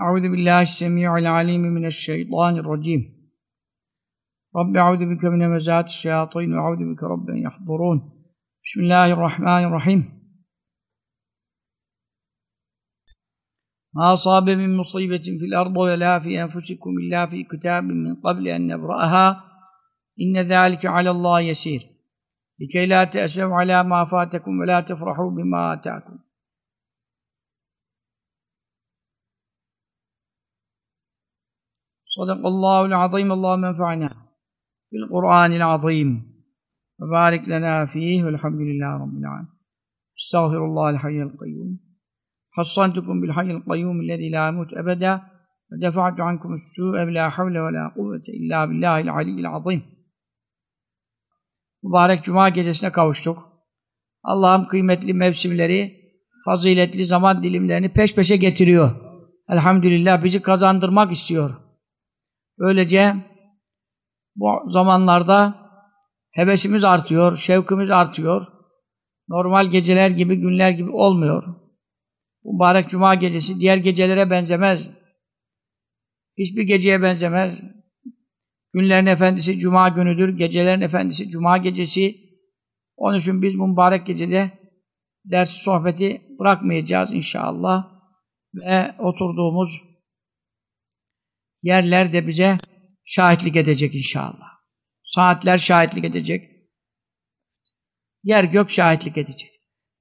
أعوذ بالله السميع العليم من الشيطان الرجيم. رب أعوذ بك من همزات الشياطين وأعوذ بك رب أن يحضرون. بسم الله الرحمن الرحيم. ما أصاب من مصيبة في الأرض ولا في أنفسكم إلا في كتاب من قبل أن نبرأها. إن ذلك على الله يسير. لكي لا تأسوا على ما فاتكم ولا تفرحوا بما آتاكم. صدق الله العظيم اللهم انفعنا بالقرآن العظيم وبارك لنا فيه والحمد لله رب العالمين استغفر الله الحي القيوم حصنتكم بالحي القيوم الذي لا يموت أبدا ودفعت عنكم السوء بلا حول ولا قوة إلا بالله العلي العظيم Mübarek Cuma gecesine kavuştuk. Allah'ım kıymetli mevsimleri, faziletli zaman dilimlerini peş peşe getiriyor. Elhamdülillah bizi kazandırmak istiyor. Böylece bu zamanlarda hevesimiz artıyor, şevkimiz artıyor. Normal geceler gibi, günler gibi olmuyor. Mübarek Cuma gecesi diğer gecelere benzemez. Hiçbir geceye benzemez. Günlerin efendisi Cuma günüdür, gecelerin efendisi Cuma gecesi. Onun için biz mübarek gecede ders sohbeti bırakmayacağız inşallah. Ve oturduğumuz yerler de bize şahitlik edecek inşallah. Saatler şahitlik edecek. Yer gök şahitlik edecek.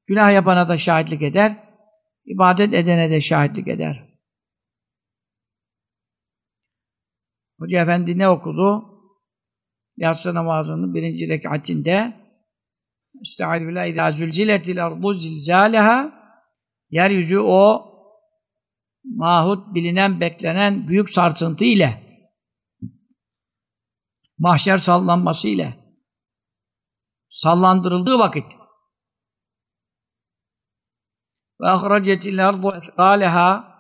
Günah yapana da şahitlik eder, ibadet edene de şahitlik eder. Hoca Efendi ne okudu? Yatsı namazının birinci rekatinde Estaizu billah idâ zülziletil ardu zilzâleha Yeryüzü o mahut, bilinen, beklenen büyük sarsıntı ile mahşer sallanması ile sallandırıldığı vakit ve ahracetil ardu ethâleha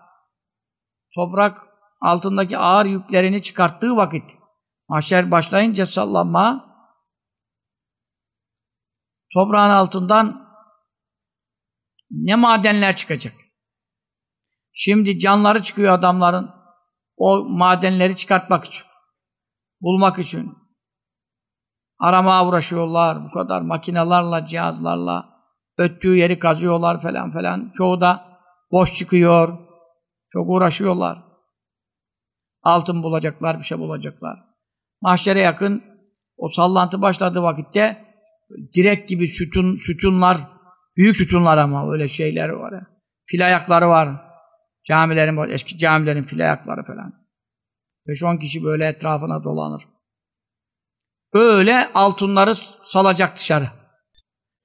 toprak altındaki ağır yüklerini çıkarttığı vakit mahşer başlayınca sallanma toprağın altından ne madenler çıkacak. Şimdi canları çıkıyor adamların o madenleri çıkartmak için. Bulmak için. Aramaya uğraşıyorlar. Bu kadar makinelerle, cihazlarla öttüğü yeri kazıyorlar falan falan. Çoğu da boş çıkıyor. Çok uğraşıyorlar. Altın bulacaklar, bir şey bulacaklar. Mahşere yakın o sallantı başladığı vakitte direk gibi sütun, sütunlar, büyük sütunlar ama öyle şeyler var. Fil ayakları var. Camilerin eski camilerin fil ayakları falan. 5-10 kişi böyle etrafına dolanır. Böyle altınları salacak dışarı.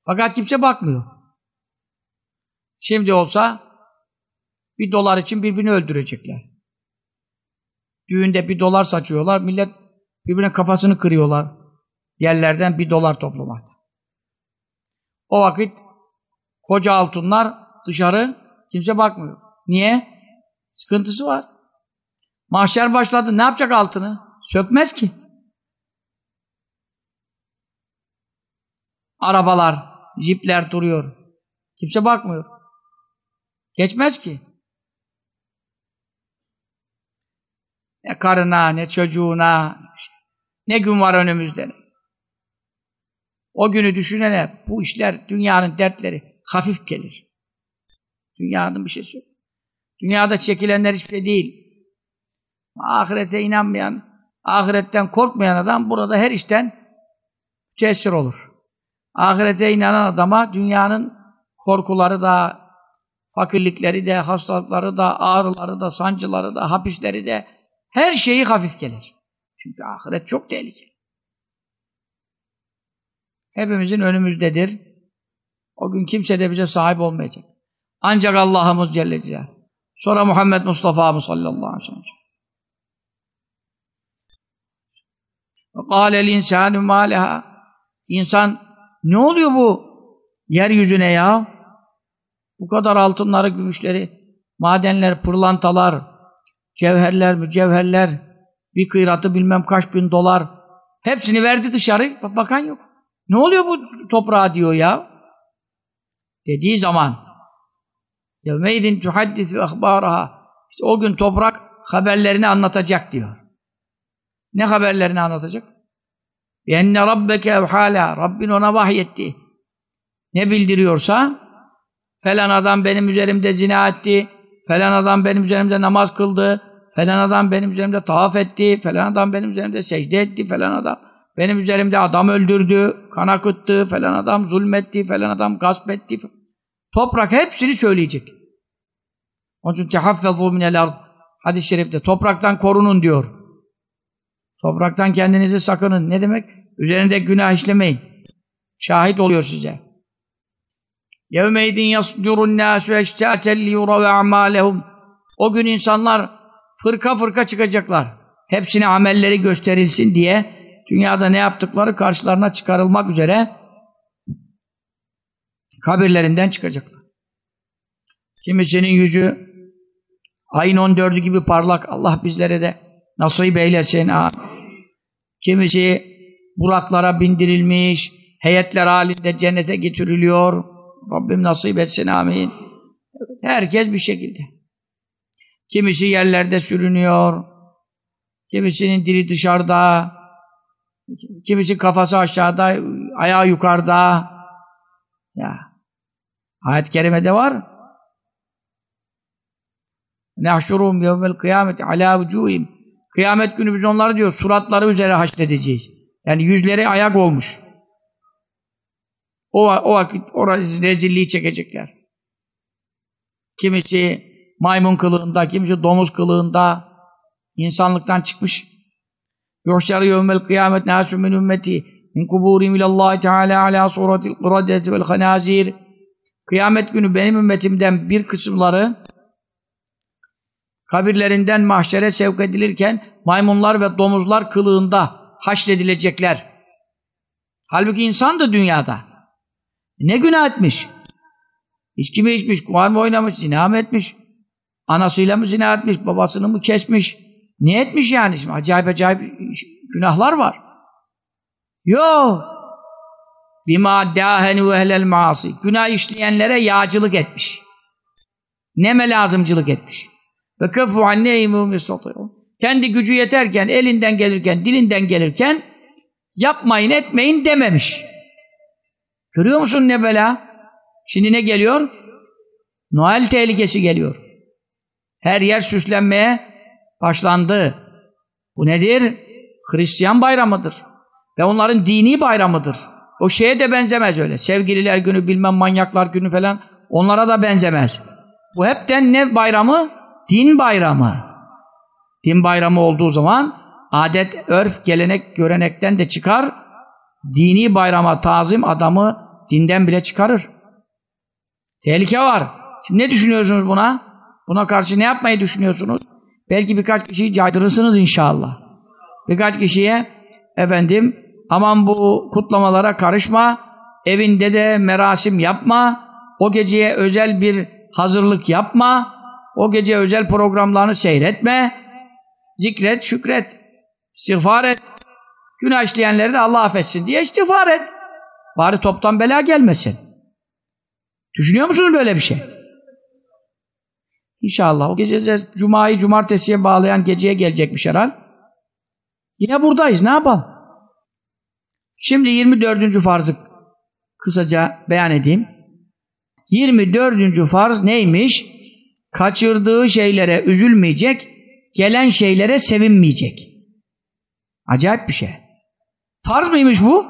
Fakat kimse bakmıyor. Şimdi olsa bir dolar için birbirini öldürecekler. Düğünde bir dolar saçıyorlar, millet birbirine kafasını kırıyorlar. Yerlerden bir dolar toplamak. O vakit koca altınlar dışarı kimse bakmıyor. Niye? Sıkıntısı var. Mahşer başladı. Ne yapacak altını? Sökmez ki. Arabalar, jipler duruyor. Kimse bakmıyor. Geçmez ki. Ne karına, ne çocuğuna, ne gün var önümüzde. O günü düşünene bu işler, dünyanın dertleri hafif gelir. Dünyanın bir şeysi yok. Dünyada çekilenler hiçbir şey değil. Ahirete inanmayan, ahiretten korkmayan adam burada her işten tesir olur. Ahirete inanan adama dünyanın korkuları da, fakirlikleri de, hastalıkları da, ağrıları da, sancıları da, hapisleri de her şeyi hafif gelir. Çünkü ahiret çok tehlikeli. Hepimizin önümüzdedir. O gün kimse de bize sahip olmayacak. Ancak Allah'ımız Celle Celaluhu. Sonra Muhammed Mustafa'mız sallallahu aleyhi ve sellem. قَالَ الْاِنْسَانُ مَا İnsan, ne oluyor bu yeryüzüne ya? Bu kadar altınları, gümüşleri, madenler, pırlantalar, cevherler, mücevherler, bir kıyratı bilmem kaç bin dolar, hepsini verdi dışarı, bak bakan yok. Ne oluyor bu toprağa diyor ya? Dediği zaman Yevmeydin tuhaddisü ahbaraha. İşte o gün toprak haberlerini anlatacak diyor. Ne haberlerini anlatacak? Enne rabbeke evhala. Rabbin ona vahyetti. Ne bildiriyorsa falan adam benim üzerimde zina etti. Falan adam benim üzerimde namaz kıldı. Falan adam benim üzerimde tavaf etti. Falan adam benim üzerimde secde etti. Falan adam benim üzerimde adam öldürdü. Kan akıttı. Falan adam zulmetti. Falan adam gasp etti. Falan Toprak hepsini söyleyecek. Onun için tehaffezû minel ard hadis-i şerifte topraktan korunun diyor. Topraktan kendinizi sakının. Ne demek? Üzerinde günah işlemeyin. Şahit oluyor size. Yevmeydin yasdurun nâsü eştâten liyura ve amâlehum O gün insanlar fırka fırka çıkacaklar. Hepsine amelleri gösterilsin diye dünyada ne yaptıkları karşılarına çıkarılmak üzere kabirlerinden çıkacaklar. Kimisinin yüzü ayın 14'ü gibi parlak. Allah bizlere de nasip eylesin. Kimisi buraklara bindirilmiş, heyetler halinde cennete getiriliyor. Rabbim nasip etsin amin. Herkes bir şekilde. Kimisi yerlerde sürünüyor. Kimisinin dili dışarıda. Kimisi kafası aşağıda, ayağı yukarıda. Ya. Ayet-i kerimede var. Nehşurum yevmel kıyameti ala vücuhim. Kıyamet günü biz onları diyor suratları üzere haşredeceğiz. Yani yüzleri ayak olmuş. O, o vakit orası rezilliği çekecekler. Kimisi maymun kılığında, kimisi domuz kılığında insanlıktan çıkmış. Yuhşar yevmel kıyamet nâsü min ümmeti min kuburim ilallahi teâlâ alâ suratil kıradeti vel hanâzir Kıyamet günü benim ümmetimden bir kısımları kabirlerinden mahşere sevk edilirken maymunlar ve domuzlar kılığında haşredilecekler. Halbuki insan da dünyada. Ne günah etmiş? İçki mi içmiş, kumar mı oynamış, zina mı etmiş? Anasıyla mı zina etmiş, babasını mı kesmiş? Ne etmiş yani? Acayip acayip günahlar var. Yok. Bima dâhenu ehlel maasi. Günah işleyenlere yağcılık etmiş. Neme lazımcılık etmiş. Ve kefu anneyhim Kendi gücü yeterken, elinden gelirken, dilinden gelirken yapmayın, etmeyin dememiş. Görüyor musun ne bela? Şimdi ne geliyor? Noel tehlikesi geliyor. Her yer süslenmeye başlandı. Bu nedir? Hristiyan bayramıdır. Ve onların dini bayramıdır. O şeye de benzemez öyle. Sevgililer günü, bilmem manyaklar günü falan onlara da benzemez. Bu hepten ne bayramı? Din bayramı. Din bayramı olduğu zaman adet, örf, gelenek, görenekten de çıkar. Dini bayrama tazim adamı dinden bile çıkarır. Tehlike var. Şimdi ne düşünüyorsunuz buna? Buna karşı ne yapmayı düşünüyorsunuz? Belki birkaç kişiyi caydırırsınız inşallah. Birkaç kişiye efendim aman bu kutlamalara karışma, evinde de merasim yapma, o geceye özel bir hazırlık yapma, o gece özel programlarını seyretme, zikret, şükret, istiğfar et, günah işleyenleri de Allah affetsin diye istiğfar et. Bari toptan bela gelmesin. Düşünüyor musunuz böyle bir şey? İnşallah. O gece de Cuma'yı Cumartesi'ye bağlayan geceye gelecekmiş herhal. Yine buradayız. Ne yapalım? Şimdi 24. farzı kısaca beyan edeyim. 24. farz neymiş? Kaçırdığı şeylere üzülmeyecek, gelen şeylere sevinmeyecek. Acayip bir şey. Farz mıymış bu?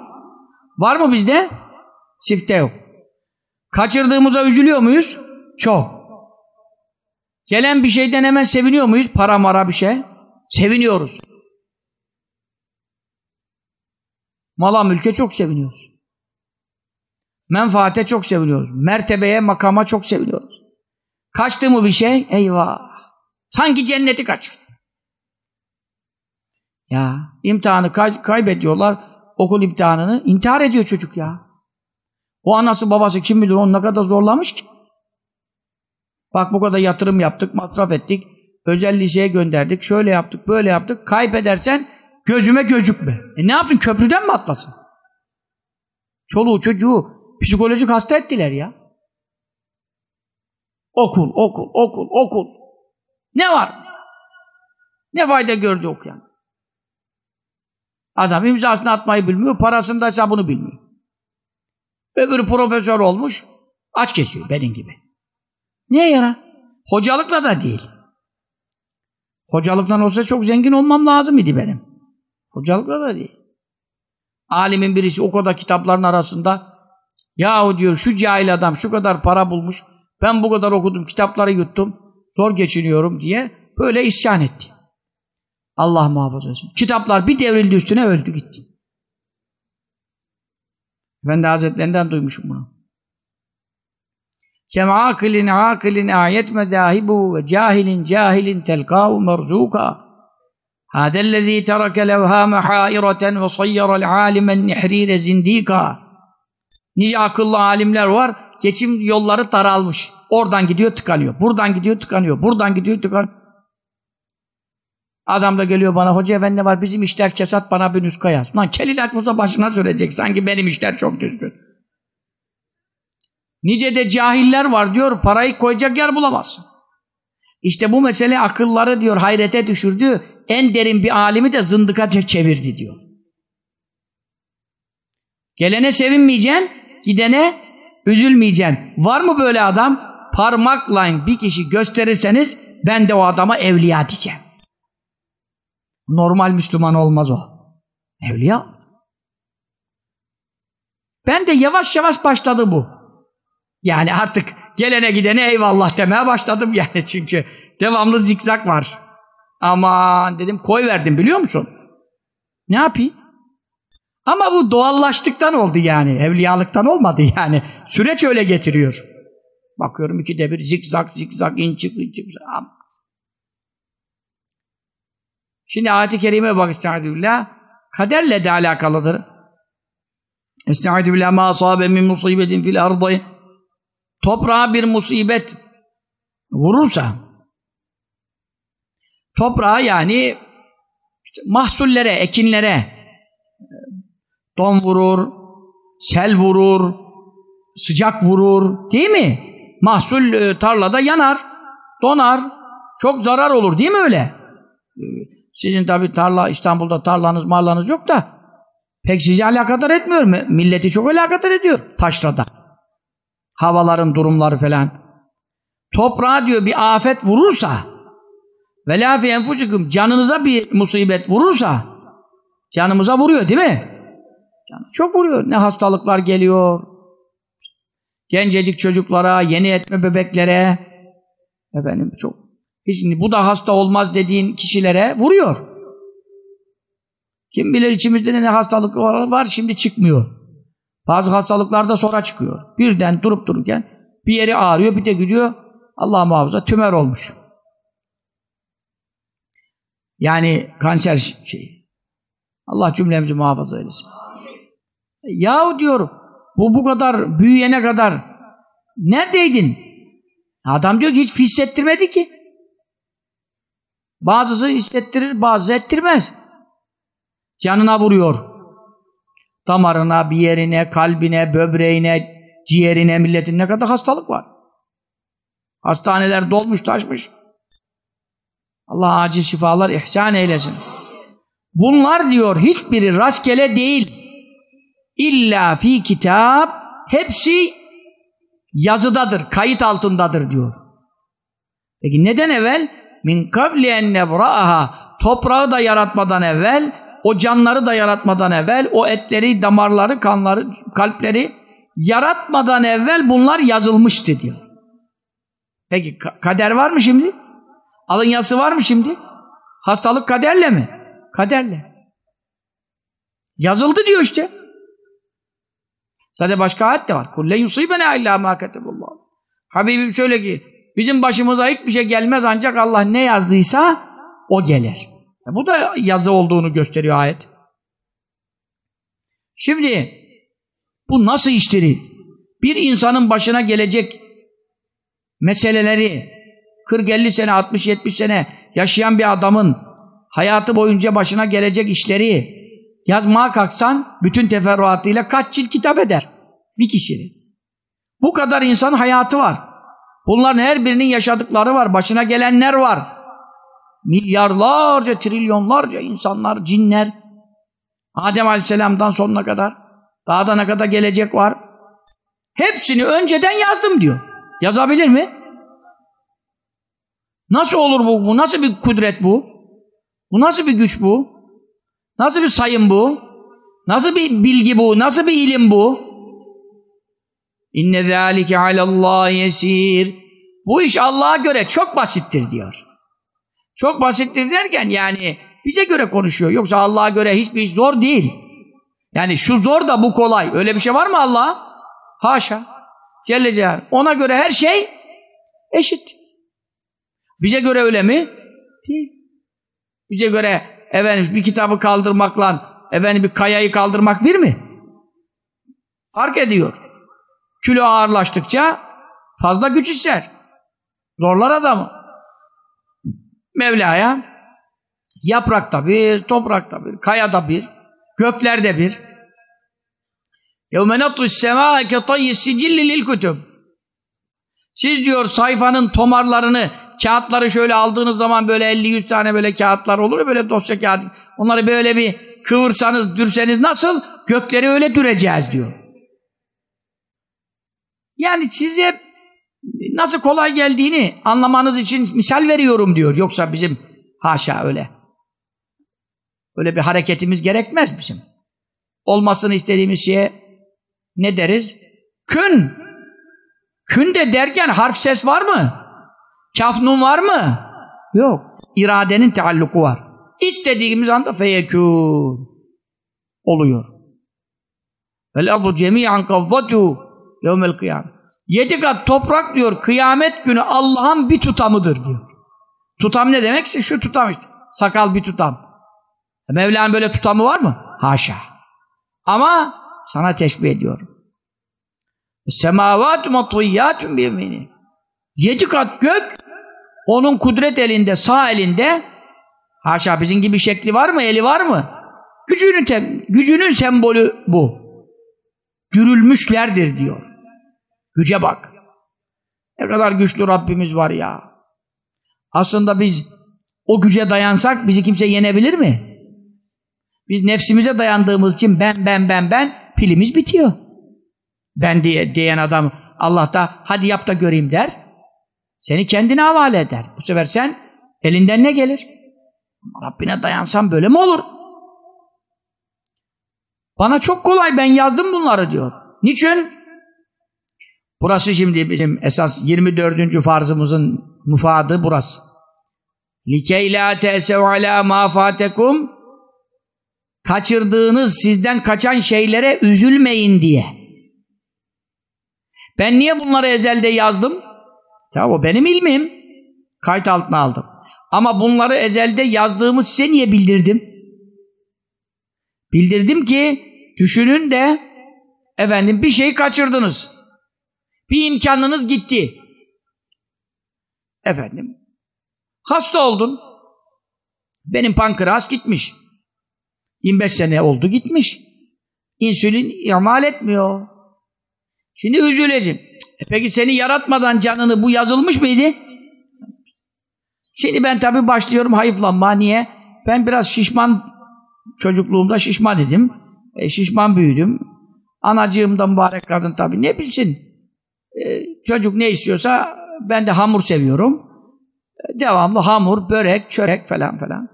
Var mı bizde? Sifte yok. Kaçırdığımıza üzülüyor muyuz? Çok. Gelen bir şeyden hemen seviniyor muyuz? Para mara bir şey. Seviniyoruz. Mala mülke çok seviniyoruz. Menfaate çok seviniyoruz. Mertebeye, makama çok seviniyoruz. Kaçtı mı bir şey? Eyvah! Sanki cenneti kaçırdı. Ya imtihanı kay kaybediyorlar. Okul imtihanını. intihar ediyor çocuk ya. O anası babası kim bilir onu ne kadar zorlamış ki. Bak bu kadar yatırım yaptık, masraf ettik. Özel liseye gönderdik. Şöyle yaptık, böyle yaptık. Kaybedersen gözüme gözükme. E ne yapsın? Köprüden mi atlasın? Çoluğu çocuğu psikolojik hasta ettiler ya. Okul, okul, okul, okul. Ne var? Ne fayda gördü okuyan? Adam imzasını atmayı bilmiyor, parasını da hesabını bilmiyor. Öbürü profesör olmuş, aç kesiyor benim gibi. Niye yarar? Hocalıkla da değil. Hocalıktan olsa çok zengin olmam lazım idi benim. Hocalıkla da değil. Alimin birisi o kadar kitapların arasında yahu diyor şu cahil adam şu kadar para bulmuş ben bu kadar okudum kitapları yuttum zor geçiniyorum diye böyle isyan etti. Allah muhafaza etsin. Kitaplar bir devrildi üstüne öldü gitti. Efendi Hazretlerinden duymuşum bunu. Kem akilin akilin ayet medahibu ve cahilin cahilin telkahu merzuka. هذا الذي ترك الأوهام حائرة وصير العالم النحرير زنديقا Nice akıllı alimler var, geçim yolları daralmış. Oradan gidiyor tıkanıyor, buradan gidiyor tıkanıyor, buradan gidiyor tıkanıyor. Adam da geliyor bana, hoca efendi ne var, bizim işler kesat bana bir nüska yaz. Lan kelilat olsa başına söyleyecek, sanki benim işler çok düzgün. Nice de cahiller var diyor, parayı koyacak yer bulamazsın. İşte bu mesele akılları diyor hayrete düşürdü, en derin bir alimi de zındıka çevirdi diyor. Gelene sevinmeyeceksin, gidene üzülmeyeceksin. Var mı böyle adam? Parmakla bir kişi gösterirseniz ben de o adama evliya diyeceğim. Normal Müslüman olmaz o. Evliya. Ben de yavaş yavaş başladı bu. Yani artık gelene gidene eyvallah demeye başladım yani çünkü devamlı zikzak var. Aman dedim koy verdim biliyor musun? Ne yapayım? Ama bu doğallaştıktan oldu yani. Evliyalıktan olmadı yani. Süreç öyle getiriyor. Bakıyorum ikide bir zikzak zikzak in çık in çık. Şimdi ayet-i kerime bak estağfirullah. Kaderle de alakalıdır. Estağfirullah ma asabe min musibetin fil ardı. Toprağa bir musibet vurursa toprağa yani işte mahsullere, ekinlere don vurur, sel vurur, sıcak vurur, değil mi? Mahsul e, tarlada yanar, donar, çok zarar olur değil mi öyle? Sizin tabi tarla, İstanbul'da tarlanız, marlanız yok da pek sizi alakadar etmiyor. Milleti çok alakadar ediyor taşrada. Havaların durumları falan. Toprağa diyor bir afet vurursa ve la fi enfusikum canınıza bir musibet vurursa canımıza vuruyor değil mi? Çok vuruyor. Ne hastalıklar geliyor. Gencecik çocuklara, yeni etme bebeklere efendim çok şimdi bu da hasta olmaz dediğin kişilere vuruyor. Kim bilir içimizde ne hastalık var şimdi çıkmıyor. Bazı hastalıklar da sonra çıkıyor. Birden durup dururken bir yeri ağrıyor bir de gidiyor Allah muhafaza tümör olmuş. Yani kanser şeyi. Allah cümlemizi muhafaza eylesin. Yahu diyorum bu bu kadar büyüyene kadar neredeydin? Adam diyor ki hiç hissettirmedi ki. Bazısı hissettirir, bazısı ettirmez. Canına vuruyor. Damarına, bir yerine, kalbine, böbreğine, ciğerine, milletin ne kadar hastalık var. Hastaneler dolmuş, taşmış. Allah acil şifalar ihsan eylesin. Bunlar diyor hiçbiri rastgele değil. İlla fi kitap hepsi yazıdadır, kayıt altındadır diyor. Peki neden evvel? Min kabli en nebra'aha toprağı da yaratmadan evvel, o canları da yaratmadan evvel, o etleri, damarları, kanları, kalpleri yaratmadan evvel bunlar yazılmıştı diyor. Peki kader var mı şimdi? Alın yazısı var mı şimdi? Hastalık kaderle mi? Kaderle. Yazıldı diyor işte. Zaten başka ayet de var. Kulle yusibene illa ma katebullah. Habibim şöyle ki bizim başımıza hiçbir şey gelmez ancak Allah ne yazdıysa o gelir. E bu da yazı olduğunu gösteriyor ayet. Şimdi bu nasıl işleri? Bir insanın başına gelecek meseleleri 40-50 sene, 60-70 sene yaşayan bir adamın hayatı boyunca başına gelecek işleri yazmaya kalksan bütün teferruatıyla kaç cilt kitap eder? Bir kişinin. Bu kadar insanın hayatı var. Bunların her birinin yaşadıkları var. Başına gelenler var. milyarlarca, trilyonlarca insanlar, cinler, Adem Aleyhisselam'dan sonuna kadar, daha da ne kadar gelecek var. Hepsini önceden yazdım diyor. Yazabilir mi? Nasıl olur bu? Bu nasıl bir kudret bu? Bu nasıl bir güç bu? Nasıl bir sayım bu? Nasıl bir bilgi bu? Nasıl bir ilim bu? İnne zâlike alallâhi yesîr. Bu iş Allah'a göre çok basittir diyor. Çok basittir derken yani bize göre konuşuyor. Yoksa Allah'a göre hiçbir iş zor değil. Yani şu zor da bu kolay. Öyle bir şey var mı Allah? Haşa. Celle. Ona göre her şey eşit. Bize göre öyle mi? Değil. Bize göre efendim bir kitabı kaldırmakla efendim bir kayayı kaldırmak bir mi? Fark ediyor. Kilo ağırlaştıkça fazla güç ister. Zorlar adamı. Mevla'ya yaprakta bir, toprakta bir, kayada bir, göklerde bir. يَوْمَ نَطْوِ السَّمَاءَ كَطَيِّ السِّجِلِّ لِلْكُتُبِ Siz diyor sayfanın tomarlarını, kağıtları şöyle aldığınız zaman böyle 50-100 tane böyle kağıtlar olur ya böyle dosya kağıt. Onları böyle bir kıvırsanız, dürseniz nasıl? Gökleri öyle düreceğiz diyor. Yani size nasıl kolay geldiğini anlamanız için misal veriyorum diyor. Yoksa bizim haşa öyle. Öyle bir hareketimiz gerekmez bizim. Olmasını istediğimiz şeye ne deriz? Kün. Kün de derken harf ses var mı? Kaf nun var mı? Yok. İradenin tealluku var. İstediğimiz anda feyekûn. Oluyor. Vel ardu cemi'an kavvatu yevmel kıyamet. Yedi kat toprak diyor kıyamet günü Allah'ın bir tutamıdır diyor. Tutam ne demekse şu tutam işte. Sakal bir tutam. Mevla'nın böyle tutamı var mı? Haşa. Ama sana teşbih ediyorum. Semavat matviyyatun biyemini. Yedi kat gök onun kudret elinde, sağ elinde haşa bizim gibi şekli var mı, eli var mı? Gücünün, gücünün sembolü bu. Dürülmüşlerdir diyor. Güce bak. Ne kadar güçlü Rabbimiz var ya. Aslında biz o güce dayansak bizi kimse yenebilir mi? Biz nefsimize dayandığımız için ben ben ben ben pilimiz bitiyor. Ben diye diyen adam Allah da hadi yap da göreyim der. Seni kendine havale eder. Bu sefer sen elinden ne gelir? Rabbine dayansan böyle mi olur? Bana çok kolay ben yazdım bunları diyor. Niçin? Burası şimdi bizim esas 24. farzımızın mufadı burası. لِكَيْ لَا تَأْسَوْ عَلَى مَا فَاتَكُمْ Kaçırdığınız, sizden kaçan şeylere üzülmeyin diye. Ben niye bunları ezelde yazdım? Ya o benim ilmim. Kayıt altına aldım. Ama bunları ezelde yazdığımı size niye bildirdim? Bildirdim ki düşünün de efendim bir şey kaçırdınız. Bir imkanınız gitti. Efendim hasta oldun. Benim pankreas gitmiş. 25 sene oldu gitmiş. İnsülin imal etmiyor. Şimdi üzüleceğim. E peki seni yaratmadan canını bu yazılmış mıydı? Şimdi ben tabii başlıyorum hayıflanma. Niye? Ben biraz şişman çocukluğumda şişman idim. E, şişman büyüdüm. Anacığım da mübarek kadın tabii ne bilsin. E, çocuk ne istiyorsa ben de hamur seviyorum. E, devamlı hamur, börek, çörek falan falan.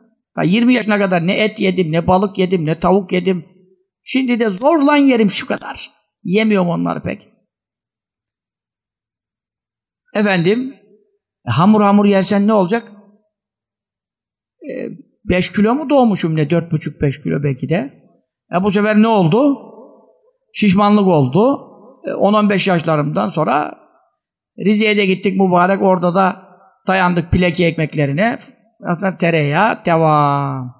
20 yaşına kadar ne et yedim, ne balık yedim, ne tavuk yedim. Şimdi de zorlan yerim şu kadar. Yemiyorum onları pek. Efendim, hamur hamur yersen ne olacak? 5 e, kilo mu doğmuşum ne? 4,5-5 kilo belki de. E bu sefer ne oldu? Şişmanlık oldu. E, 10-15 yaşlarımdan sonra Rize'ye de gittik mübarek. Orada da dayandık pileki ekmeklerine. Aslında tereyağı devam.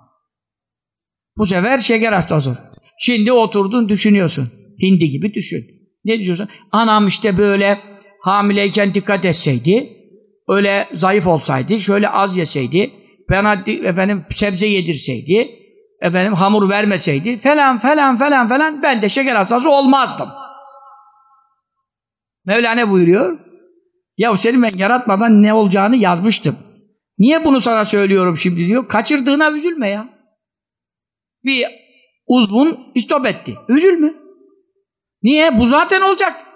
Bu sefer şeker hastası. Şimdi oturdun düşünüyorsun. Hindi gibi düşün. Ne diyorsun? Anam işte böyle hamileyken dikkat etseydi, öyle zayıf olsaydı, şöyle az yeseydi, bana efendim sebze yedirseydi, efendim hamur vermeseydi falan falan falan falan ben de şeker hastası olmazdım. Mevla ne buyuruyor? Ya seni ben yaratmadan ne olacağını yazmıştım. Niye bunu sana söylüyorum şimdi diyor. Kaçırdığına üzülme ya. Bir uzvun istop etti. Üzülme. Niye? Bu zaten olacak.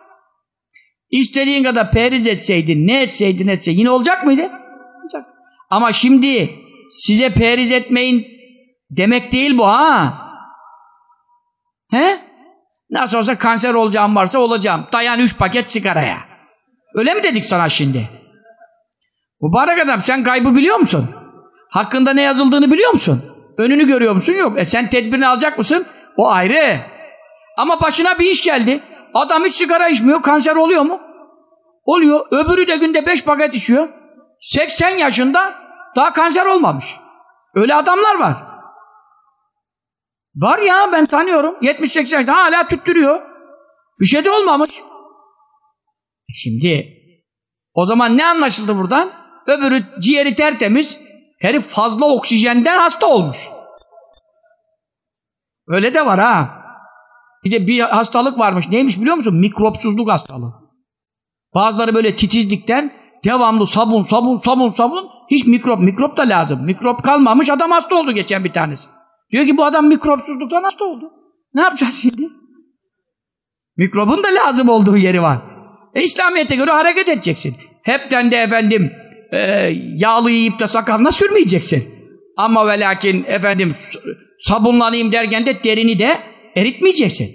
İstediğin kadar periz etseydin, ne etseydin etse yine olacak mıydı? Olacak. Ama şimdi size periz etmeyin demek değil bu ha. He? Nasıl olsa kanser olacağım varsa olacağım. Dayan üç paket sigaraya. Öyle mi dedik sana şimdi? Mübarek adam sen kaybı biliyor musun? Hakkında ne yazıldığını biliyor musun? Önünü görüyor musun? Yok. E sen tedbirini alacak mısın? O ayrı. Ama başına bir iş geldi. Adam hiç sigara içmiyor. Kanser oluyor mu? Oluyor. Öbürü de günde beş paket içiyor. 80 yaşında daha kanser olmamış. Öyle adamlar var. Var ya ben tanıyorum. 70-80 yaşında hala tüttürüyor. Bir şey de olmamış. E şimdi o zaman ne anlaşıldı buradan? Öbürü ciğeri tertemiz. Herif fazla oksijenden hasta olmuş. Öyle de var ha. Bir de bir hastalık varmış. Neymiş biliyor musun? Mikropsuzluk hastalığı. Bazıları böyle titizlikten devamlı sabun, sabun, sabun, sabun. Hiç mikrop, mikrop da lazım. Mikrop kalmamış adam hasta oldu geçen bir tanesi. Diyor ki bu adam mikropsuzluktan hasta oldu. Ne yapacağız şimdi? Mikrobun da lazım olduğu yeri var. E, İslamiyet'e göre hareket edeceksin. Hepten de efendim e, yağlı yiyip de sakalına sürmeyeceksin. Ama ve lakin efendim sabunlanayım derken de derini de eritmeyeceksin.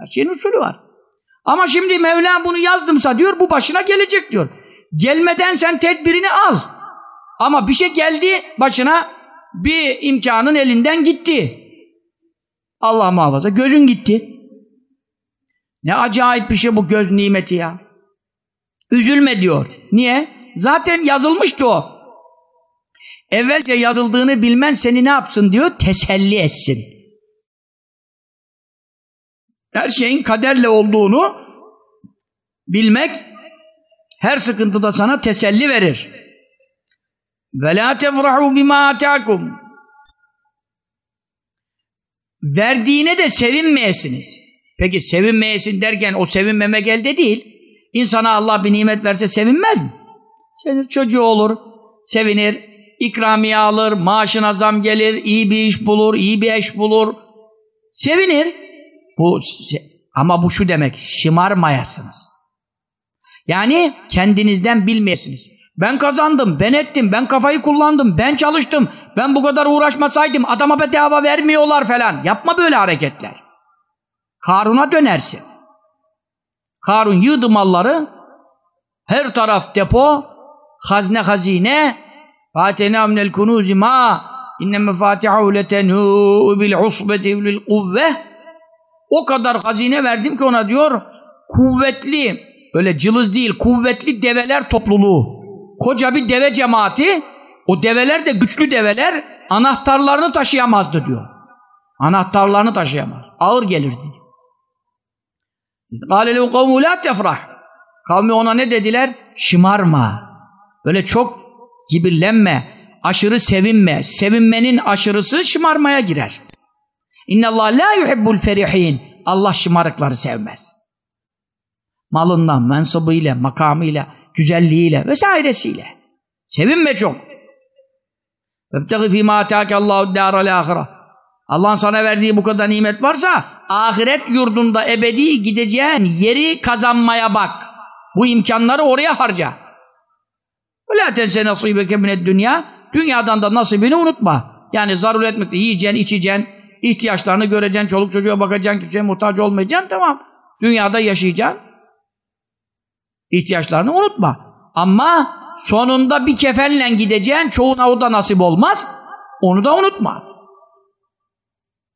Her şeyin usulü var. Ama şimdi Mevla bunu yazdımsa diyor bu başına gelecek diyor. Gelmeden sen tedbirini al. Ama bir şey geldi başına bir imkanın elinden gitti. Allah muhafaza gözün gitti. Ne acayip bir şey bu göz nimeti ya. Üzülme diyor. Niye? Zaten yazılmıştı o. Evvelce yazıldığını bilmen seni ne yapsın diyor? Teselli etsin. Her şeyin kaderle olduğunu bilmek her sıkıntıda sana teselli verir. Ve la tefrahu bima. Verdiğine de sevinmeyesiniz. Peki sevinmeyesin derken o sevinmeme elde değil. İnsana Allah bir nimet verse sevinmez mi? Senin çocuğu olur, sevinir, ikramiye alır, maaşına zam gelir, iyi bir iş bulur, iyi bir eş bulur. Sevinir. Bu ama bu şu demek, şımarmayasınız. Yani kendinizden bilmeyesiniz. Ben kazandım, ben ettim, ben kafayı kullandım, ben çalıştım, ben bu kadar uğraşmasaydım adama bedava vermiyorlar falan. Yapma böyle hareketler. Karun'a dönersin. Karun yığdı malları, her taraf depo, hazne hazine, فَاتَنَا مِنَ الْكُنُوزِ مَا اِنَّ مَفَاتِحَهُ لَتَنُوءُ بِالْعُصْبَةِ وَالْقُوَّةِ o kadar hazine verdim ki ona diyor kuvvetli, öyle cılız değil, kuvvetli develer topluluğu. Koca bir deve cemaati, o develer de güçlü develer anahtarlarını taşıyamazdı diyor. Anahtarlarını taşıyamaz. Ağır gelirdi. Kâlelev kavmû lâ tefrah. Kavmi ona ne dediler? Şımarma. Böyle çok kibirlenme, aşırı sevinme. Sevinmenin aşırısı şımarmaya girer. İnne Allah la yuhibbul ferihin. Allah şımarıkları sevmez. Malından, mensubuyla, makamıyla, güzelliğiyle vesairesiyle. Sevinme çok. Öbtegi fîmâ atâkallâhu dâral âhire. Allah'ın sana verdiği bu kadar nimet varsa ahiret yurdunda ebedi gideceğin yeri kazanmaya bak. Bu imkanları oraya harca. وَلَا تَنْسَ نَصِيبَكَ مِنَ dünya Dünyadan da nasibini unutma. Yani zaruret miktarı yiyeceksin, içeceksin, ihtiyaçlarını göreceksin, çoluk çocuğa bakacaksın, kimseye muhtaç olmayacaksın, tamam. Dünyada yaşayacaksın. İhtiyaçlarını unutma. Ama sonunda bir kefenle gideceksin, çoğuna o da nasip olmaz. Onu da unutma.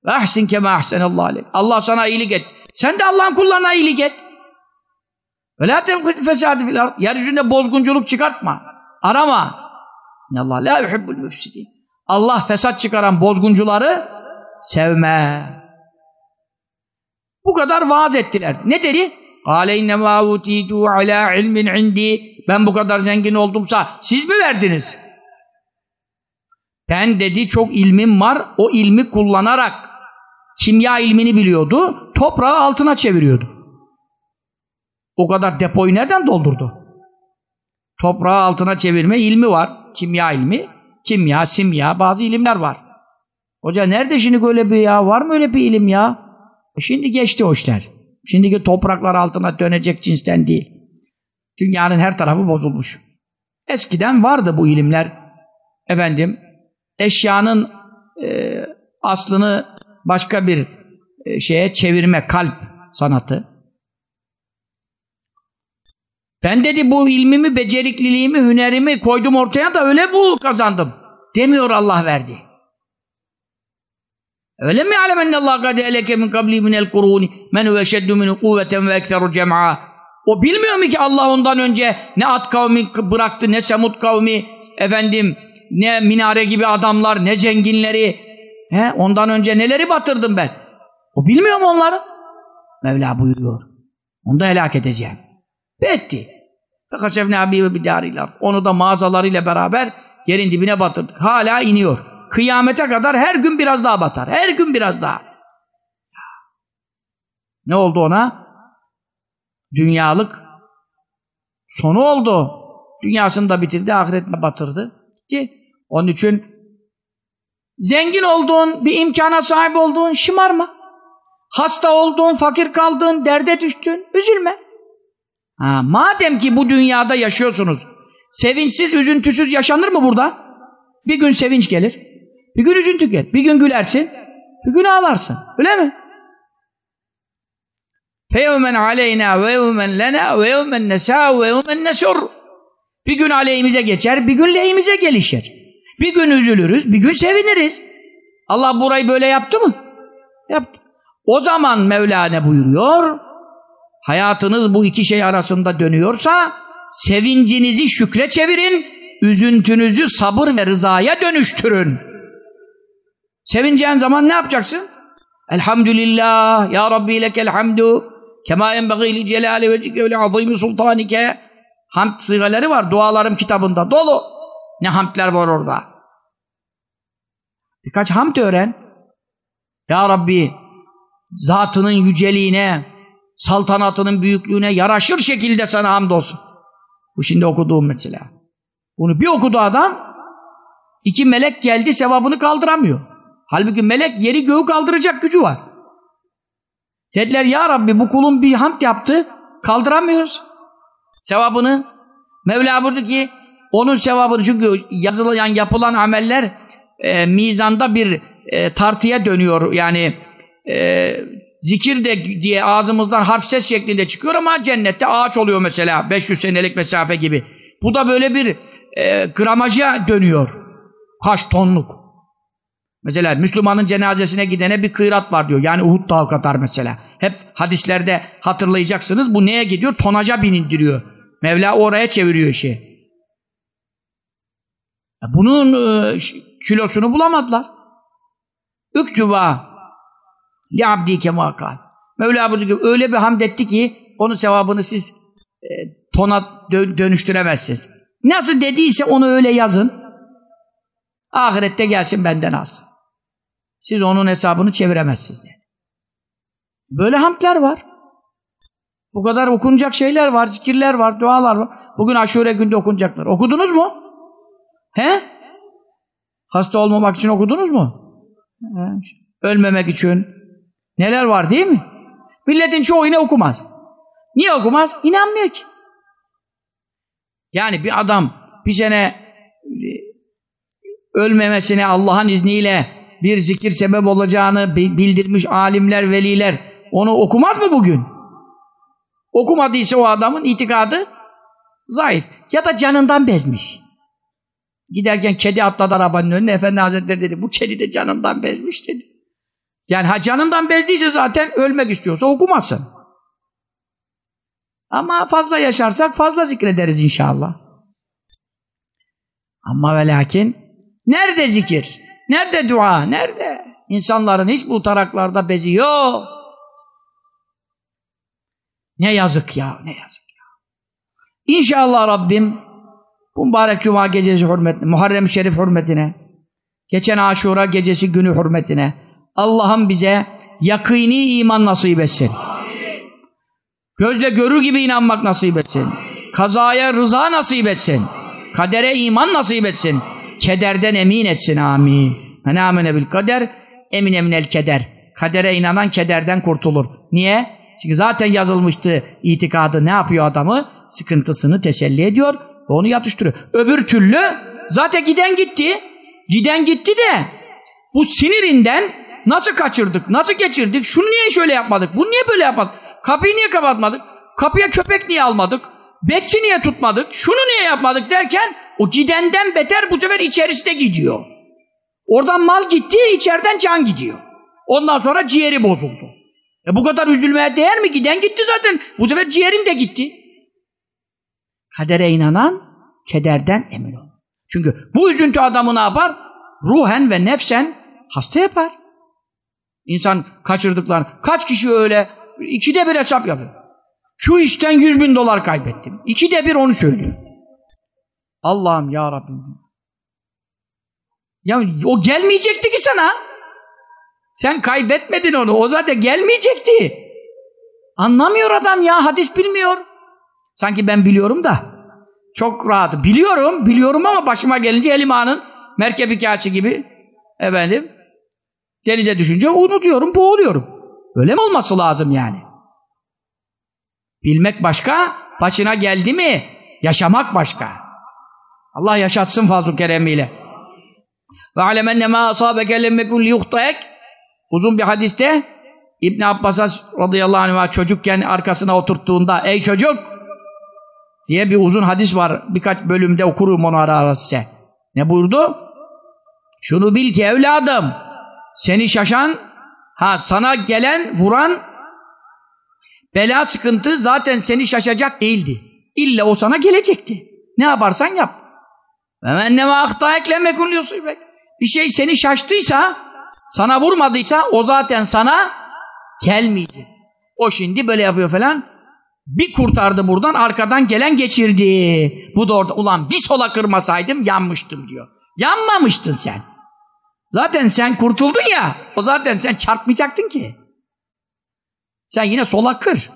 Ahsin kema ahsenallahu aleyk. Allah sana iyilik et. Sen de Allah'ın kullarına iyilik et. Ve la fesadi fil. Yeryüzünde bozgunculuk çıkartma. Arama. Allah la yuhibbul müfsidin. Allah fesat çıkaran bozguncuları sevme. Bu kadar vaaz ettiler. Ne dedi? Kâle innemâ utîtû alâ ilmin indi. Ben bu kadar zengin oldumsa siz mi verdiniz? Ben dedi çok ilmim var. O ilmi kullanarak kimya ilmini biliyordu. Toprağı altına çeviriyordu. O kadar depoyu nereden doldurdu? Toprağı altına çevirme ilmi var. Kimya ilmi. Kimya, simya bazı ilimler var. Hoca nerede şimdi böyle bir ya? Var mı öyle bir ilim ya? E şimdi geçti o işler. Şimdiki topraklar altına dönecek cinsten değil. Dünyanın her tarafı bozulmuş. Eskiden vardı bu ilimler. Efendim, eşyanın e, aslını başka bir e, şeye çevirme, kalp sanatı. Ben dedi bu ilmimi, becerikliliğimi, hünerimi koydum ortaya da öyle bu kazandım. Demiyor Allah verdi. Öyle mi alemen Allah kad eleke min kabli minel kuruni men huve şeddu min kuvveten ve ekseru cem'a. O bilmiyor mu ki Allah ondan önce ne at kavmi bıraktı ne semut kavmi efendim ne minare gibi adamlar ne zenginleri he, ondan önce neleri batırdım ben. O bilmiyor mu onları? Mevla buyuruyor. Onu da helak edeceğim. Etti. Fekasefne abi ve bidariler. Onu da mağazalarıyla beraber yerin dibine batırdık. Hala iniyor. Kıyamete kadar her gün biraz daha batar. Her gün biraz daha. Ne oldu ona? Dünyalık sonu oldu. Dünyasını da bitirdi, ahiretine batırdı. Ki onun için zengin olduğun, bir imkana sahip olduğun şımarma. Hasta olduğun, fakir kaldığın, derde düştün, üzülme. Ha, madem ki bu dünyada yaşıyorsunuz, sevinçsiz, üzüntüsüz yaşanır mı burada? Bir gün sevinç gelir, bir gün üzüntü tüket. Bir gün gülersin. Bir gün ağlarsın. Öyle mi? Feyevmen aleyna ve yevmen lena ve yevmen nesâ ve yevmen nesur. Bir gün aleyhimize geçer, bir gün lehimize gelişir. Bir gün üzülürüz, bir gün seviniriz. Allah burayı böyle yaptı mı? Yaptı. O zaman Mevla ne buyuruyor? Hayatınız bu iki şey arasında dönüyorsa sevincinizi şükre çevirin, üzüntünüzü sabır ve rızaya dönüştürün. Sevineceğin zaman ne yapacaksın? Elhamdülillah, Ya Rabbi lekel hamdu, kema enbeği li celali vecike ve azimi sultanike. Hamd sigaleri var dualarım kitabında, dolu. Ne hamdler var orada. Birkaç hamd öğren. Ya Rabbi, zatının yüceliğine, saltanatının büyüklüğüne yaraşır şekilde sana hamdolsun. Bu şimdi okuduğum mesela. Bunu bir okudu adam, iki melek geldi sevabını kaldıramıyor. Halbuki melek yeri göğü kaldıracak gücü var. Dediler ya Rabbi bu kulun bir hamd yaptı, kaldıramıyoruz. Sevabını. Mevla buyurdu ki onun sevabını çünkü yazılan yapılan ameller e, mizanda bir e, tartıya dönüyor. Yani e, zikir de diye ağzımızdan harf ses şeklinde çıkıyor ama cennette ağaç oluyor mesela 500 senelik mesafe gibi. Bu da böyle bir e, gramaja dönüyor. Kaç tonluk. Mesela Müslümanın cenazesine gidene bir kıyrat var diyor. Yani Uhud dağı kadar mesela. Hep hadislerde hatırlayacaksınız. Bu neye gidiyor? Tonaca binindiriyor. Mevla oraya çeviriyor işi. Bunun e, kilosunu bulamadılar. Üktüba li abdi kemakal. Mevla buyurdu öyle bir hamd etti ki onun sevabını siz e, tona dö dönüştüremezsiniz. Nasıl dediyse onu öyle yazın. Ahirette gelsin benden alsın. Siz onun hesabını çeviremezsiniz dedi. Böyle hamdler var. Bu kadar okunacak şeyler var, zikirler var, dualar var. Bugün aşure günde okunacaklar. Okudunuz mu? He? Hasta olmamak için okudunuz mu? Ölmemek için. Neler var değil mi? Milletin çoğu yine okumaz. Niye okumaz? İnanmıyor ki. Yani bir adam bir sene ölmemesine Allah'ın izniyle bir zikir sebep olacağını bildirmiş alimler, veliler onu okumaz mı bugün? Okumadıysa o adamın itikadı zayıf. Ya da canından bezmiş. Giderken kedi atladı arabanın önüne. Efendi Hazretleri dedi, bu kedi de canından bezmiş dedi. Yani ha canından bezdiyse zaten ölmek istiyorsa okumasın. Ama fazla yaşarsak fazla zikrederiz inşallah. Ama ve lakin nerede zikir? Nerede dua? Nerede? İnsanların hiç bu taraklarda bezi yok. Ne yazık ya, ne yazık ya. İnşallah Rabbim bu mübarek cuma gecesi hürmetine, Muharrem Şerif hürmetine, geçen Aşura gecesi günü hürmetine Allah'ım bize yakini iman nasip etsin. Gözle görür gibi inanmak nasip etsin. Kazaya rıza nasip etsin. Kadere iman nasip etsin. Kederden emin etsin. Amin. Men amene bil kader emin eminel keder. Kadere inanan kederden kurtulur. Niye? Çünkü zaten yazılmıştı itikadı ne yapıyor adamı? Sıkıntısını teselli ediyor ve onu yatıştırıyor. Öbür türlü zaten giden gitti. Giden gitti de bu sinirinden nasıl kaçırdık, nasıl geçirdik, şunu niye şöyle yapmadık, bunu niye böyle yapmadık, kapıyı niye kapatmadık, kapıya köpek niye almadık, bekçi niye tutmadık, şunu niye yapmadık derken o gidenden beter bu sefer içerisi de gidiyor. Oradan mal gitti, içeriden can gidiyor. Ondan sonra ciğeri bozuldu. E bu kadar üzülmeye değer mi? Giden gitti zaten. Bu sefer ciğerin de gitti. Kadere inanan kederden emin ol. Çünkü bu üzüntü adamı ne yapar? Ruhen ve nefsen hasta yapar. İnsan kaçırdıklarını. Kaç kişi öyle ikide bir hesap yapıyor. Şu işten yüz bin dolar kaybettim. İkide bir onu söylüyor. Allah'ım ya Rabbim. Ya o gelmeyecekti ki sana. Sen kaybetmedin onu. O zaten gelmeyecekti. Anlamıyor adam ya. Hadis bilmiyor. Sanki ben biliyorum da. Çok rahat. Biliyorum. Biliyorum ama başıma gelince Elima'nın merkep hikayesi gibi efendim denize düşünce unutuyorum, boğuluyorum. Öyle mi olması lazım yani? Bilmek başka, başına geldi mi yaşamak başka. Allah yaşatsın fazl-ı keremiyle. Ve alemenne ma asabeke lemmekun liyuhtaek Uzun bir hadiste İbn Abbas'a radıyallahu anh çocukken arkasına oturttuğunda ey çocuk diye bir uzun hadis var. Birkaç bölümde okurum onu ara ara size. Ne buyurdu? Şunu bil ki evladım seni şaşan ha sana gelen vuran bela sıkıntı zaten seni şaşacak değildi. İlla o sana gelecekti. Ne yaparsan yap. Ve men ne akta eklemekun Bir şey seni şaştıysa sana vurmadıysa o zaten sana gelmeyecek. O şimdi böyle yapıyor falan. Bir kurtardı buradan arkadan gelen geçirdi. Bu da orada ulan bir sola kırmasaydım yanmıştım diyor. Yanmamıştın sen. Zaten sen kurtuldun ya. O zaten sen çarpmayacaktın ki. Sen yine sola kır.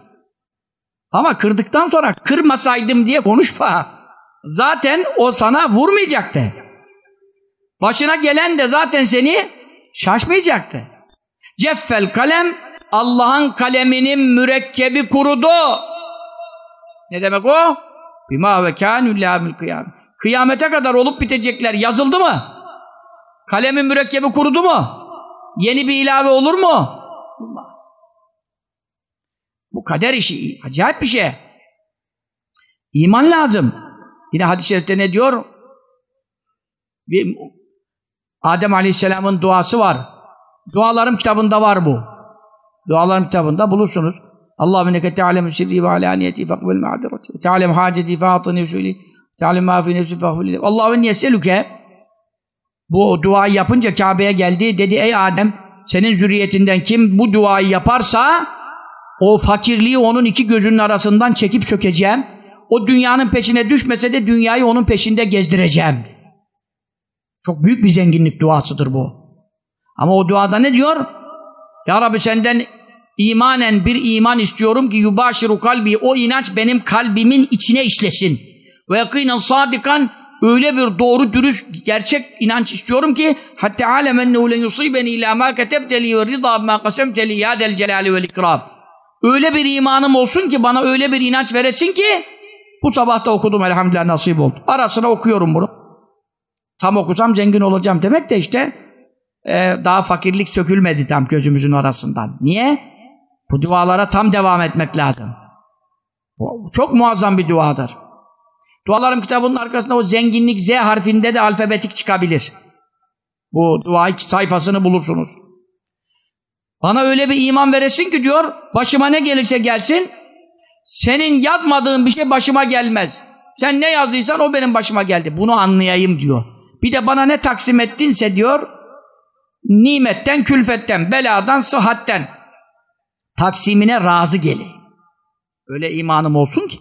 Ama kırdıktan sonra kırmasaydım diye konuşma. Zaten o sana vurmayacaktı. Başına gelen de zaten seni şaşmayacaktı. Ceffel kalem Allah'ın kaleminin mürekkebi kurudu. Ne demek o? Bima ve kânü lâmül kıyam. Kıyamete kadar olup bitecekler yazıldı mı? Kalemin mürekkebi kurudu mu? Yeni bir ilave olur mu? Bu kader işi. Acayip bir şey. İman lazım. Yine hadis-i şerifte ne diyor? Bir, Adem Aleyhisselam'ın duası var. Dualarım kitabında var bu. Dualarım kitabında bulursunuz. Allahümme neke te'alem sirri ve alaniyeti fekbel ma'dirati. Te'alem haceti fa'atı nefsuli. Te'alem ma fi nefsi fehulli. Allahümme yeseluke. Bu duayı yapınca Kabe'ye geldi. Dedi ey Adem senin zürriyetinden kim bu duayı yaparsa o fakirliği onun iki gözünün arasından çekip sökeceğim. O dünyanın peşine düşmese de dünyayı onun peşinde gezdireceğim. Çok büyük bir zenginlik duasıdır bu. Ama o duada ne diyor? Ya Rabbi senden imanen bir iman istiyorum ki yubaşiru kalbi o inanç benim kalbimin içine işlesin. Ve yakinen sadikan öyle bir doğru dürüst gerçek inanç istiyorum ki hatta alemennehu len yusibeni ila ma ketebteli ve rida ma kasemteli ya del vel ikram. Öyle bir imanım olsun ki bana öyle bir inanç veresin ki bu sabah da okudum elhamdülillah nasip oldu. Arasına okuyorum bunu. Tam okusam zengin olacağım demek de işte e, daha fakirlik sökülmedi tam gözümüzün arasından. Niye? Bu dualara tam devam etmek lazım. Çok muazzam bir duadır. Dualarım kitabının arkasında o zenginlik Z harfinde de alfabetik çıkabilir. Bu dua sayfasını bulursunuz. Bana öyle bir iman veresin ki diyor, başıma ne gelirse gelsin, senin yazmadığın bir şey başıma gelmez. Sen ne yazdıysan o benim başıma geldi. Bunu anlayayım diyor. Bir de bana ne taksim ettinse diyor, nimetten, külfetten, beladan, sıhhatten taksimine razı geleyim. Öyle imanım olsun ki.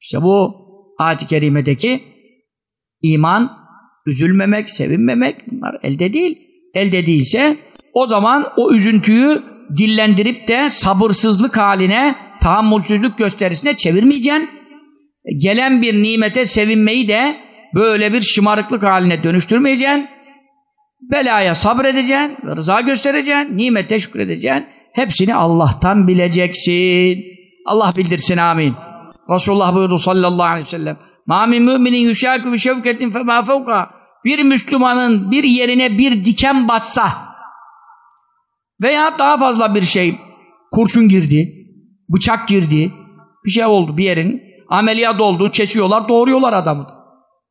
İşte bu ayet-i kerimedeki iman, üzülmemek, sevinmemek bunlar elde değil. Elde değilse o zaman o üzüntüyü dillendirip de sabırsızlık haline, tahammülsüzlük gösterisine çevirmeyeceksin. Gelen bir nimete sevinmeyi de böyle bir şımarıklık haline dönüştürmeyeceksin. Belaya sabredeceksin, rıza göstereceksin, nimete şükredeceksin. Hepsini Allah'tan bileceksin. Allah bildirsin amin. Resulullah buyurdu sallallahu aleyhi ve sellem. مَا مِنْ مُؤْمِنٍ يُشَاكُ بِشَوْكَةٍ فَمَا فَوْقَ Bir Müslümanın bir yerine bir diken batsa veya daha fazla bir şey, kurşun girdi, bıçak girdi, bir şey oldu bir yerin, ameliyat oldu, kesiyorlar, doğuruyorlar adamı.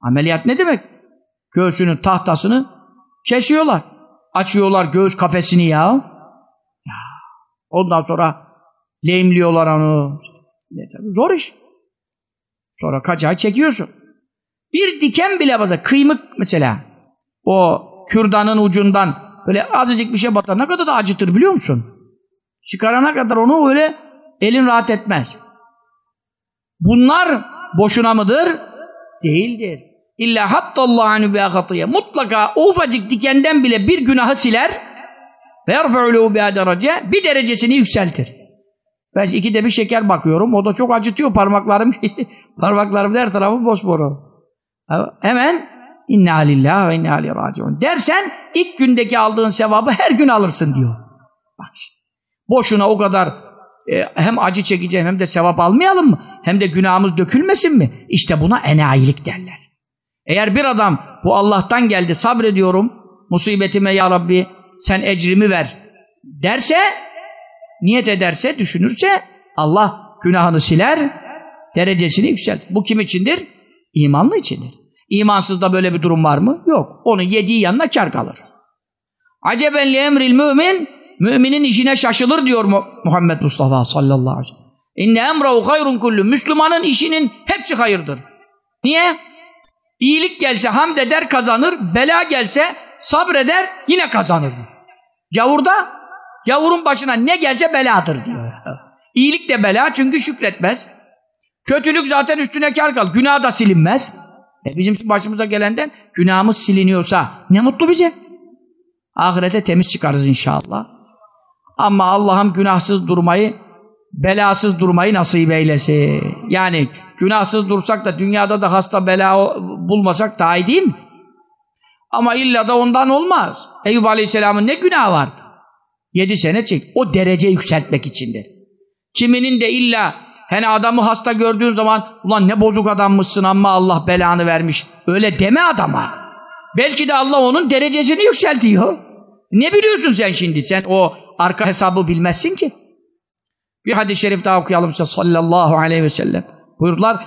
Ameliyat ne demek? Göğsünün tahtasını kesiyorlar. Açıyorlar göğüs kafesini ya. Ondan sonra lehimliyorlar onu. Zor iş. Sonra kaç ay çekiyorsun. Bir diken bile batar. Kıymık mesela. O kürdanın ucundan böyle azıcık bir şey batar. Ne kadar da acıtır biliyor musun? Çıkarana kadar onu öyle elin rahat etmez. Bunlar boşuna mıdır? Değildir. İlla hattallahu anhu bi hatiye. Mutlaka o ufacık dikenden bile bir günahı siler ve yerfe'ulehu bi derece bir derecesini yükseltir. Ben ikide bir şeker bakıyorum. O da çok acıtıyor parmaklarım. parmaklarım her tarafı bosboru. Hemen inna lillahi ve inna raciun dersen ilk gündeki aldığın sevabı her gün alırsın diyor. Bak Boşuna o kadar e, hem acı çekeceğim hem de sevap almayalım mı? Hem de günahımız dökülmesin mi? İşte buna enayilik derler. Eğer bir adam bu Allah'tan geldi sabrediyorum musibetime ya Rabbi sen ecrimi ver derse niyet ederse, düşünürse Allah günahını siler, derecesini yükseltir. Bu kim içindir? İmanlı içindir. İmansızda böyle bir durum var mı? Yok. Onun yediği yanına kar kalır. Aceben li emril mümin müminin işine şaşılır diyor Muhammed Mustafa sallallahu aleyhi ve sellem. İnne emrahu hayrun kullu. Müslümanın işinin hepsi hayırdır. Niye? İyilik gelse hamd eder kazanır, bela gelse sabreder yine kazanır. Gavurda Yavurun başına ne gelse beladır diyor. İyilik de bela çünkü şükretmez. Kötülük zaten üstüne kar kal. Günah da silinmez. E bizim başımıza gelenden günahımız siliniyorsa ne mutlu bize. Ahirete temiz çıkarız inşallah. Ama Allah'ım günahsız durmayı, belasız durmayı nasip eylesin. Yani günahsız dursak da dünyada da hasta bela bulmasak daha iyi değil mi? Ama illa da ondan olmaz. Eyüp Aleyhisselam'ın ne günahı var? Yedi sene çek. O derece yükseltmek içindir. Kiminin de illa hani adamı hasta gördüğün zaman ulan ne bozuk adammışsın ama Allah belanı vermiş. Öyle deme adama. Belki de Allah onun derecesini yükseltiyor. Ne biliyorsun sen şimdi? Sen o arka hesabı bilmezsin ki. Bir hadis-i şerif daha okuyalım size sallallahu aleyhi ve sellem. Buyurdular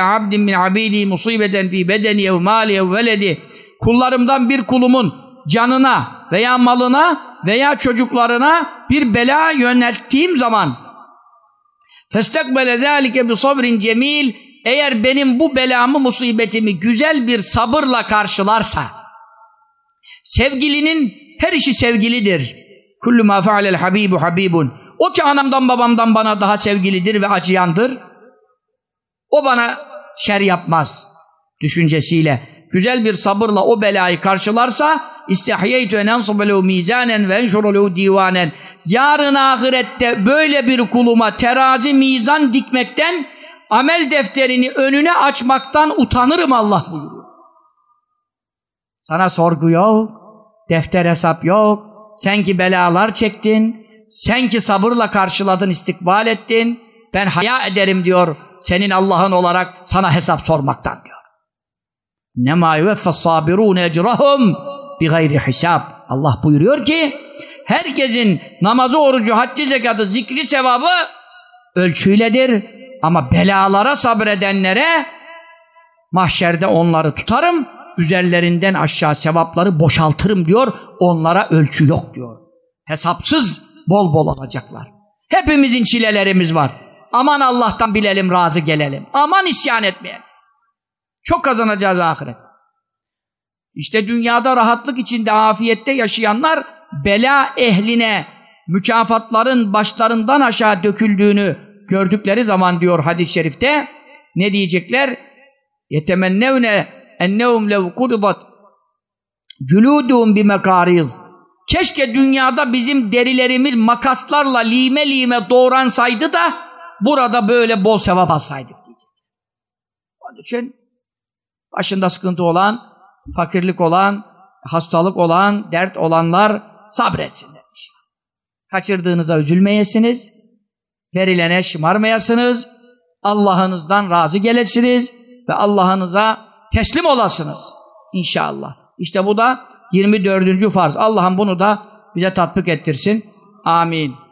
abdin min abîdî musibeten fî bedeni ev mâli ev veledi Kullarımdan bir kulumun canına veya malına veya çocuklarına bir bela yönelttiğim zaman Festekbele zâlike bi sabrin cemil eğer benim bu belamı, musibetimi güzel bir sabırla karşılarsa sevgilinin her işi sevgilidir. Kullu ma fa'alel habibu habibun. O ki anamdan babamdan bana daha sevgilidir ve acıyandır. O bana şer yapmaz düşüncesiyle. Güzel bir sabırla o belayı karşılarsa istihiyeytü en ensubelû mizânen ve enşurulû divânen Yarın ahirette böyle bir kuluma terazi mizan dikmekten, amel defterini önüne açmaktan utanırım Allah buyuruyor. Sana sorgu yok, defter hesap yok, sen ki belalar çektin, sen ki sabırla karşıladın, istikbal ettin, ben haya ederim diyor, senin Allah'ın olarak sana hesap sormaktan diyor. Ne ma yuveffes sabirun ecrahum bir gayri hesap. Allah buyuruyor ki herkesin namazı, orucu, haccı, zekatı, zikri sevabı ölçüyledir. Ama belalara sabredenlere mahşerde onları tutarım, üzerlerinden aşağı sevapları boşaltırım diyor. Onlara ölçü yok diyor. Hesapsız bol bol alacaklar. Hepimizin çilelerimiz var. Aman Allah'tan bilelim, razı gelelim. Aman isyan etmeyelim. Çok kazanacağız ahiret. İşte dünyada rahatlık içinde, afiyette yaşayanlar bela ehline mükafatların başlarından aşağı döküldüğünü gördükleri zaman diyor hadis-i şerifte ne diyecekler? yetemennevne ennehum lev kuridat cülûdûm bimekâriz keşke dünyada bizim derilerimiz makaslarla lime lime doğransaydı da burada böyle bol sevap alsaydık diyecek. Onun için başında sıkıntı olan, fakirlik olan, hastalık olan, dert olanlar sabretsinler inşallah. Kaçırdığınıza üzülmeyesiniz, verilene şımarmayasınız, Allah'ınızdan razı gelesiniz ve Allah'ınıza teslim olasınız inşallah. İşte bu da 24. farz. Allah'ım bunu da bize tatbik ettirsin. Amin.